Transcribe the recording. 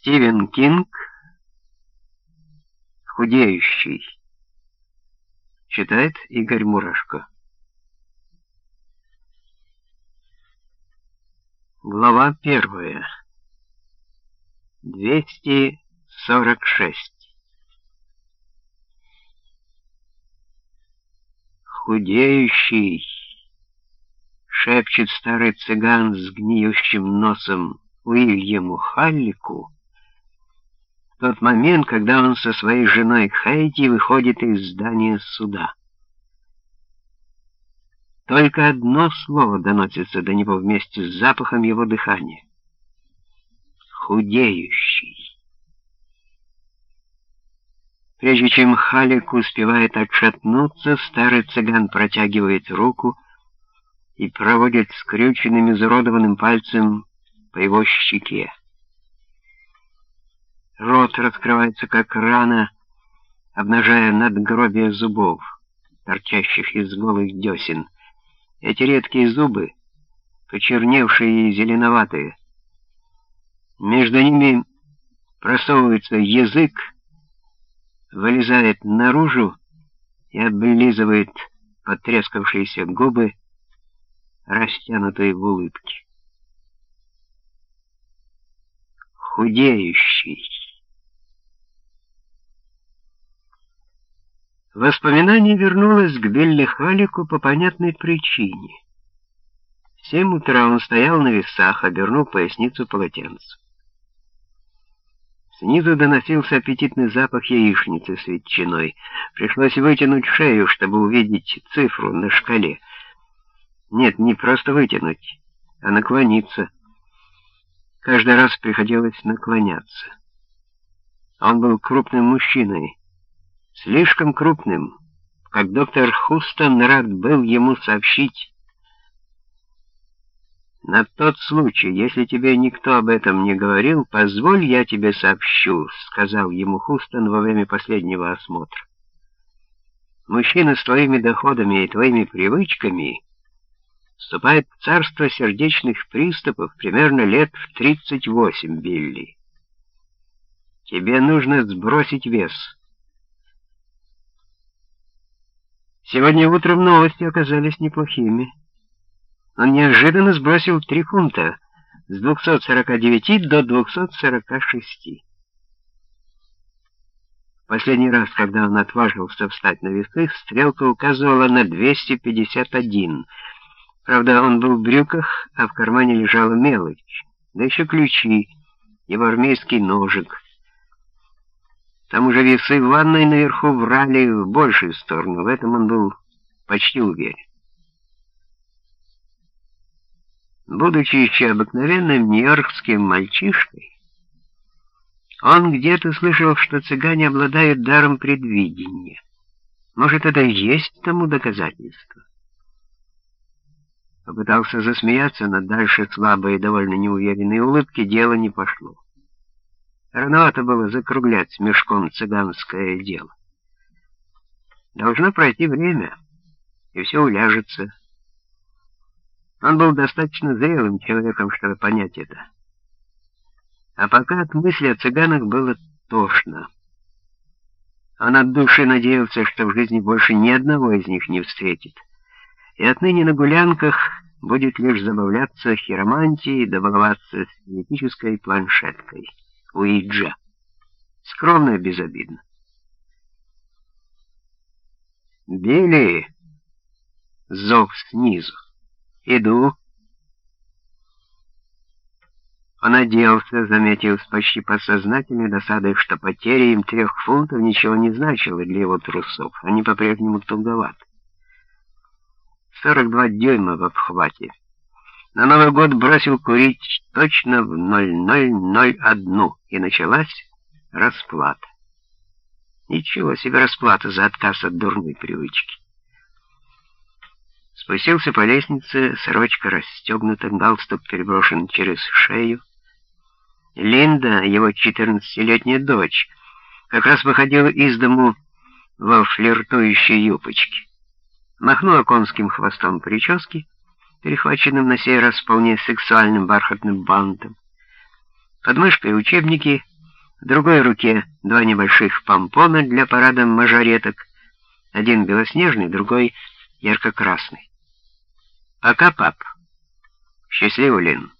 Стивен Кинг «Худеющий». Читает Игорь Мурашко. Глава первая. 246. «Худеющий!» — шепчет старый цыган с гниющим носом Уильяму Халлику, тот момент, когда он со своей женой Хейти выходит из здания суда. Только одно слово доносится до него вместе с запахом его дыхания. Худеющий. Прежде чем Халик успевает отшатнуться, старый цыган протягивает руку и проводит скрюченным изуродованным пальцем по его щеке. Рот раскрывается, как рана, обнажая надгробие зубов, торчащих из голых десен. Эти редкие зубы, почерневшие и зеленоватые. Между ними просовывается язык, вылезает наружу и облизывает потрескавшиеся губы, растянутые в улыбке. Худеющий. Воспоминание вернулось к Белли Халику по понятной причине. В семь утра он стоял на весах, обернул поясницу полотенцем. Снизу доносился аппетитный запах яичницы с ветчиной. Пришлось вытянуть шею, чтобы увидеть цифру на шкале. Нет, не просто вытянуть, а наклониться. Каждый раз приходилось наклоняться. Он был крупным мужчиной, слишком крупным, как доктор Хустон рад был ему сообщить. На тот случай, если тебе никто об этом не говорил, позволь я тебе сообщу, сказал ему Хустон во время последнего осмотра. Мужчина с твоими доходами и твоими привычками вступает в царство сердечных приступов примерно лет в 38, Билли. Тебе нужно сбросить вес. Сегодня утром новости оказались неплохими. Он неожиданно сбросил 3 фунта с 249 до 246. Последний раз, когда он отважился встать на весы, стрелка указывала на 251. Правда, он был в брюках, а в кармане лежала мелочь, да еще ключи, его армейский ножик — там уже весы в ванной наверху врали в большую сторону, в этом он был почти уверен. Будучи еще обыкновенным нью-йоркским мальчишкой, он где-то слышал, что цыгане обладают даром предвидения. Может, это и есть тому доказательство? Попытался засмеяться, но дальше слабой и довольно неуверенной улыбки дело не пошло. Рановато было закруглять мешком цыганское дело. Должно пройти время, и все уляжется. Он был достаточно зрелым человеком, чтобы понять это. А пока от мысли о цыганах было тошно. Он от души надеялся, что в жизни больше ни одного из них не встретит. И отныне на гулянках будет лишь забавляться хиромантией и добываться спиритической планшеткой. Уиджа. Скромно и безобидно. «Билли!» — зов снизу. «Иду». Он оделся, заметив с почти подсознательной досадой, что потеря им трех фунтов ничего не значила для его трусов. Они по-прежнему туговаты. 42 дюйма в обхвате. На Новый год бросил курить точно в 0001, и началась расплата. Ничего себе расплата за отказ от дурной привычки. Спустился по лестнице, сорочка расстегнута, галстук переброшен через шею. Линда, его 14-летняя дочь, как раз выходила из дому во флиртующей юбочке. Махнула конским хвостом прически, перехваченным на сей раз вполне сексуальным бархатным бантом. Под мышкой учебники, В другой руке два небольших помпона для парада мажореток, один белоснежный, другой ярко-красный. «Пока, пап. Счастливо, Лин».